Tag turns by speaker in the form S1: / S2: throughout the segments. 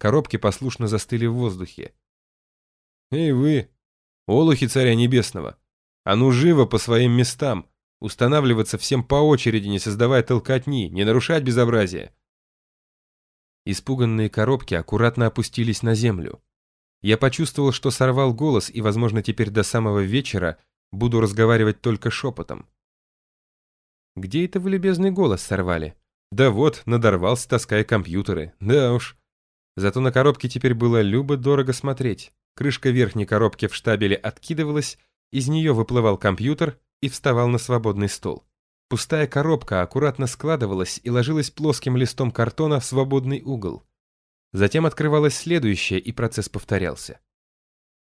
S1: Коробки послушно застыли в воздухе. «Эй вы, олухи царя небесного! А ну живо по своим местам! Устанавливаться всем по очереди, не создавая толкотни, не нарушать безобразие!» Испуганные коробки аккуратно опустились на землю. Я почувствовал, что сорвал голос и, возможно, теперь до самого вечера буду разговаривать только шепотом. Где это вы любезный голос сорвали? Да вот, надорвался, таская компьютеры. Да уж. Зато на коробке теперь было любо-дорого смотреть. Крышка верхней коробки в штабеле откидывалась, из нее выплывал компьютер и вставал на свободный стол. Пустая коробка аккуратно складывалась и ложилась плоским листом картона в свободный угол. Затем открывалась следующая, и процесс повторялся.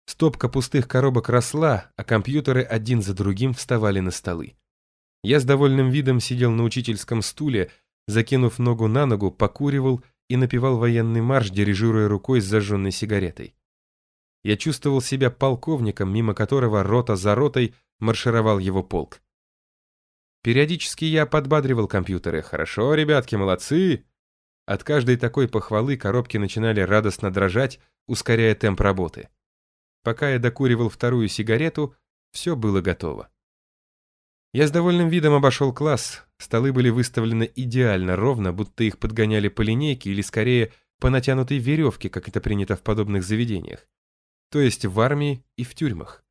S1: Стопка пустых коробок росла, а компьютеры один за другим вставали на столы. Я с довольным видом сидел на учительском стуле, закинув ногу на ногу, покуривал и напевал военный марш, дирижируя рукой с зажженной сигаретой. Я чувствовал себя полковником, мимо которого рота за ротой маршировал его полк. Периодически я подбадривал компьютеры. «Хорошо, ребятки, молодцы!» От каждой такой похвалы коробки начинали радостно дрожать, ускоряя темп работы. Пока я докуривал вторую сигарету, все было готово. Я с довольным видом обошел класс. Столы были выставлены идеально ровно, будто их подгоняли по линейке или скорее по натянутой веревке, как это принято в подобных заведениях. То есть в армии и в тюрьмах.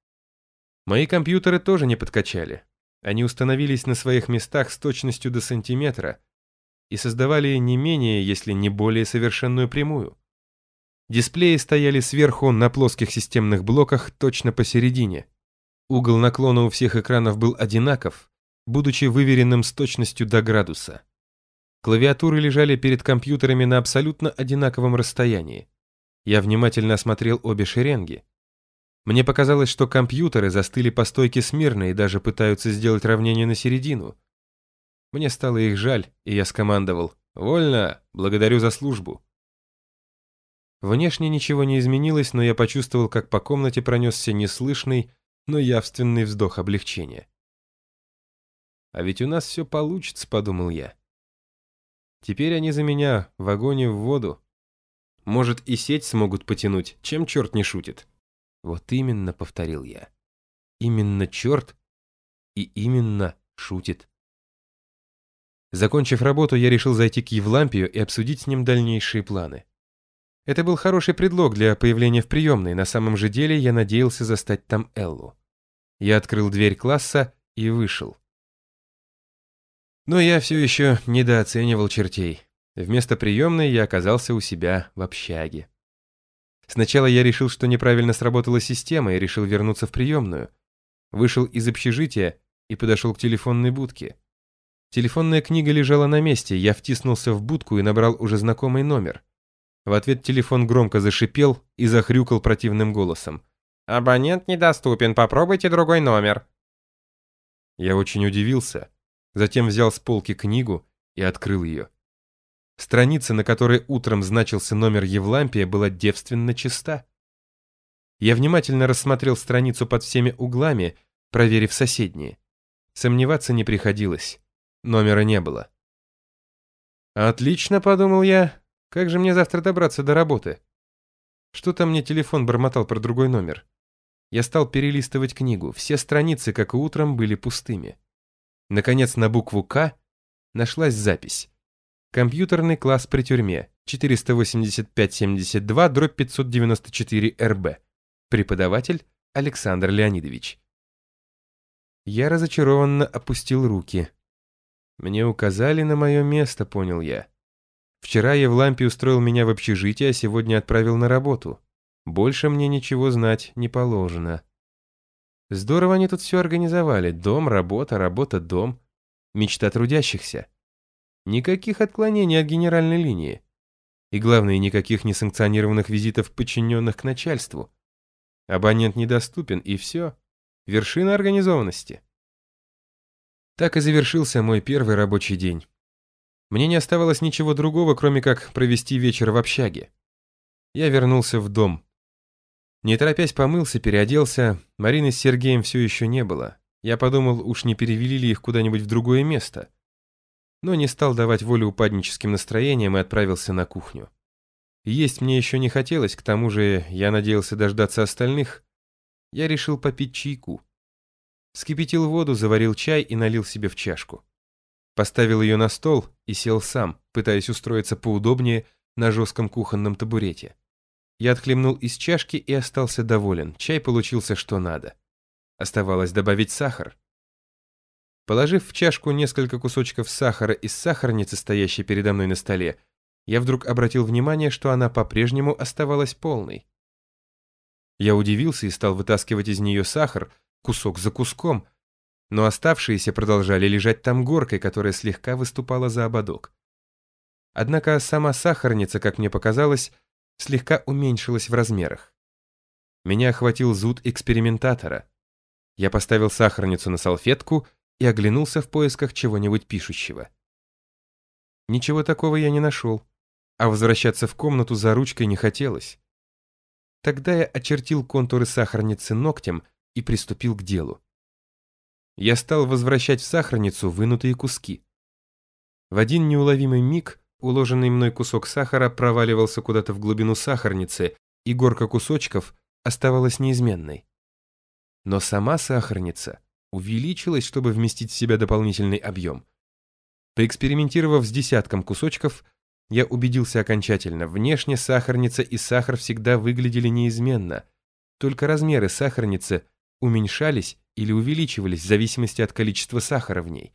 S1: Мои компьютеры тоже не подкачали. Они установились на своих местах с точностью до сантиметра и создавали не менее, если не более совершенную прямую. Дисплеи стояли сверху на плоских системных блоках точно посередине. Угол наклона у всех экранов был одинаков, будучи выверенным с точностью до градуса. Клавиатуры лежали перед компьютерами на абсолютно одинаковом расстоянии. Я внимательно осмотрел обе шеренги. Мне показалось, что компьютеры застыли по стойке смирно и даже пытаются сделать равнение на середину. Мне стало их жаль, и я скомандовал «Вольно! Благодарю за службу!» Внешне ничего не изменилось, но я почувствовал, как по комнате пронесся неслышный, но явственный вздох облегчения. «А ведь у нас все получится», — подумал я. «Теперь они за меня в огонь в воду. Может, и сеть смогут потянуть, чем черт не шутит». «Вот именно», — повторил я. «Именно черт и именно шутит». Закончив работу, я решил зайти к Евлампию и обсудить с ним дальнейшие планы. Это был хороший предлог для появления в приемной, на самом же деле я надеялся застать там Эллу. Я открыл дверь класса и вышел. Но я все еще недооценивал чертей. Вместо приемной я оказался у себя в общаге. Сначала я решил, что неправильно сработала система и решил вернуться в приемную. Вышел из общежития и подошел к телефонной будке. Телефонная книга лежала на месте, я втиснулся в будку и набрал уже знакомый номер. В ответ телефон громко зашипел и захрюкал противным голосом. «Абонент недоступен, попробуйте другой номер». Я очень удивился, затем взял с полки книгу и открыл ее. Страница, на которой утром значился номер Евлампия, была девственно чиста. Я внимательно рассмотрел страницу под всеми углами, проверив соседние. Сомневаться не приходилось. Номера не было. «Отлично», — подумал я, как же мне завтра добраться до работы? Что-то мне телефон бормотал про другой номер. Я стал перелистывать книгу. Все страницы, как и утром, были пустыми. Наконец, на букву «К» нашлась запись. Компьютерный класс при тюрьме. 485-72, дробь 594 РБ. Преподаватель Александр Леонидович. Я разочарованно опустил руки. Мне указали на мое место, понял я. Вчера Евлампий устроил меня в общежитие, а сегодня отправил на работу. Больше мне ничего знать не положено. Здорово они тут все организовали. Дом, работа, работа, дом. Мечта трудящихся. Никаких отклонений от генеральной линии. И главное, никаких несанкционированных визитов подчиненных к начальству. Абонент недоступен, и все. Вершина организованности. Так и завершился мой первый рабочий день. Мне не оставалось ничего другого, кроме как провести вечер в общаге. Я вернулся в дом. Не торопясь помылся, переоделся. Марины с Сергеем все еще не было. Я подумал, уж не перевели ли их куда-нибудь в другое место. Но не стал давать волю упадническим настроениям и отправился на кухню. Есть мне еще не хотелось, к тому же я надеялся дождаться остальных. Я решил попить чайку. Скипятил воду, заварил чай и налил себе в чашку. Поставил ее на стол и сел сам, пытаясь устроиться поудобнее на жестком кухонном табурете. Я отхлебнул из чашки и остался доволен. Чай получился что надо. Оставалось добавить сахар. Положив в чашку несколько кусочков сахара из сахарницы, стоящей передо мной на столе, я вдруг обратил внимание, что она по-прежнему оставалась полной. Я удивился и стал вытаскивать из нее сахар, кусок за куском, но оставшиеся продолжали лежать там горкой, которая слегка выступала за ободок. Однако сама сахарница, как мне показалось, слегка уменьшилась в размерах. Меня охватил зуд экспериментатора. Я поставил сахарницу на салфетку и оглянулся в поисках чего-нибудь пишущего. Ничего такого я не нашел, а возвращаться в комнату за ручкой не хотелось. Тогда я очертил контуры сахарницы ногтем и приступил к делу. Я стал возвращать в сахарницу вынутые куски. В один неуловимый миг уложенный мной кусок сахара проваливался куда-то в глубину сахарницы, и горка кусочков оставалась неизменной. Но сама сахарница увеличилась, чтобы вместить в себя дополнительный объем. Поэкспериментировав с десятком кусочков, я убедился окончательно, внешне сахарница и сахар всегда выглядели неизменно, только размеры сахарницы уменьшались или увеличивались в зависимости от количества сахара в ней.